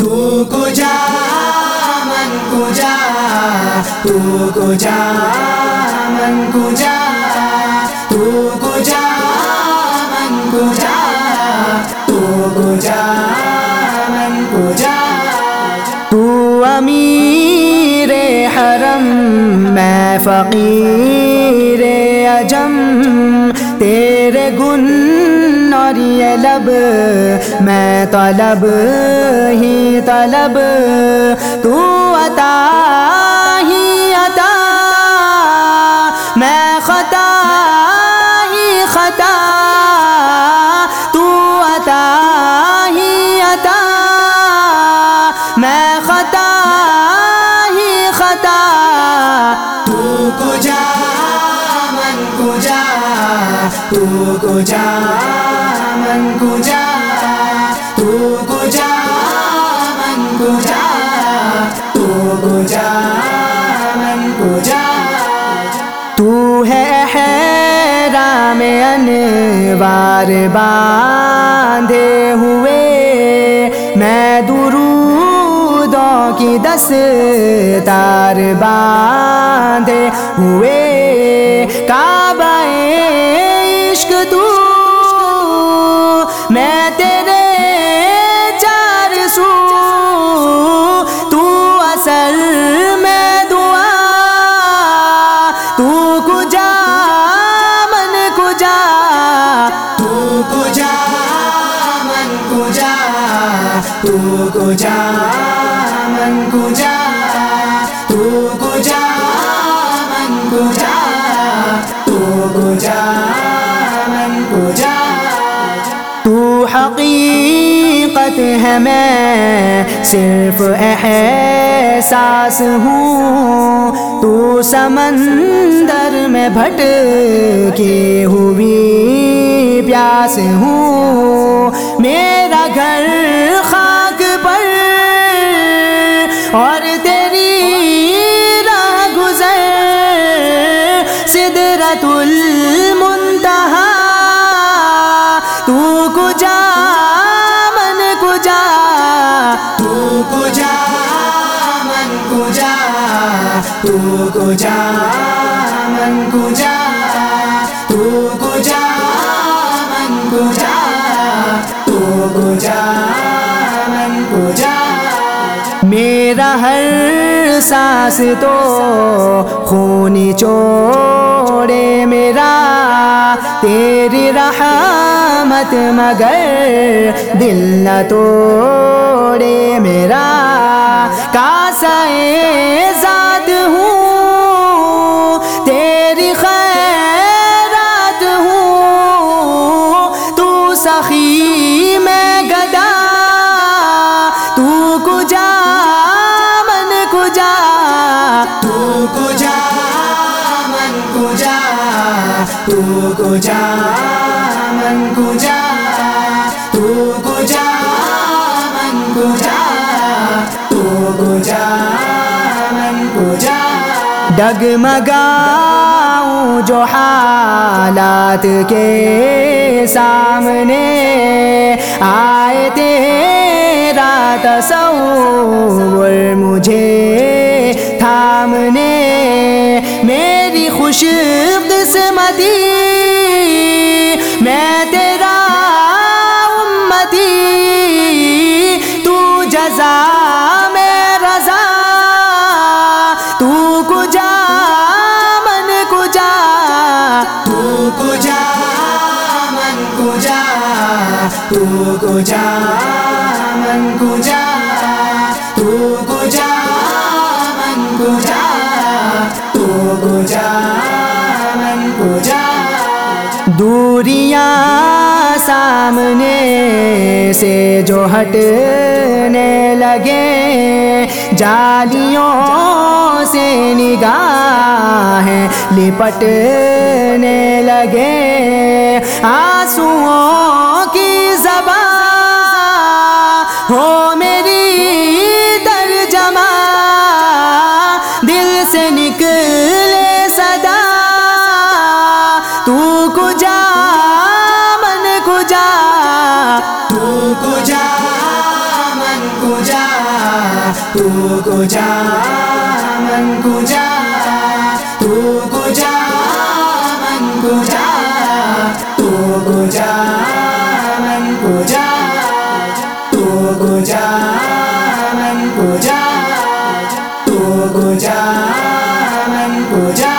तू कुजा मन कुजा तू कुजा मन कुजा तू कुजा मन कुजा तू कुजा मन कुजा तू अमीर हरम, मैं फ़कीर अजम, तेरे गुन और ये लब, मैं तलब ही तलब। तू अता ही अता, मैं खता ही खता। तू अता ही अता, मैं खता ही खता। तू कुजा मन कुजा तू कुजा मन कुजा तू कुजा मन कुजा तू कुजा मन कुजा तू है हैरा में अनवार बांधे हुए, मैं दुरूदों की दस तार बांधे हुए। काबा इश्क तू मैं तेरे चार सू, तू असल में दुआ, तू कुजा मन कुजा तू कुजा मन कुजा तू कुजा मन कुजा तू कुजा मन कुजा हकीकत है, मैं सिर्फ़ एहसास हूँ। तू समंदर में भट के हुई प्यास हूँ। मेरा घर तू कुजा मन कुजा तू कुजा मन कुजा तू कुजा मन कुजा मेरा हर सांस तो खूनी चोड़े मेरा, तेरी रहमत मगर दिल न तोड़े मेरा। कासाए साथ हूँ, तेरी खैरात हूँ। तू सखी मैं गदा, तू कुजा मन कुजा। तू कुजा मन कुजा, तू कुजा कुजा तू तू डगमगाऊं जो हालात के सामने आए तेरा तस्वुर मुझे। तू कुजा मन कुजा तू कुजा मन कुजा तू कुजा मन कुजा दूरियाँ सामने से जो हटने लगे, जालियों से निगाहें लिपटने लगे, आंसुओं से निकले सदा। तू कुजा मन कुजा तू कुजा मन कुजा तू गुजा मन गुजा तू गुजा मन गुजा तू गुजा मन गुजा तू गुजा मन गुजा तू गुजा मन गुजा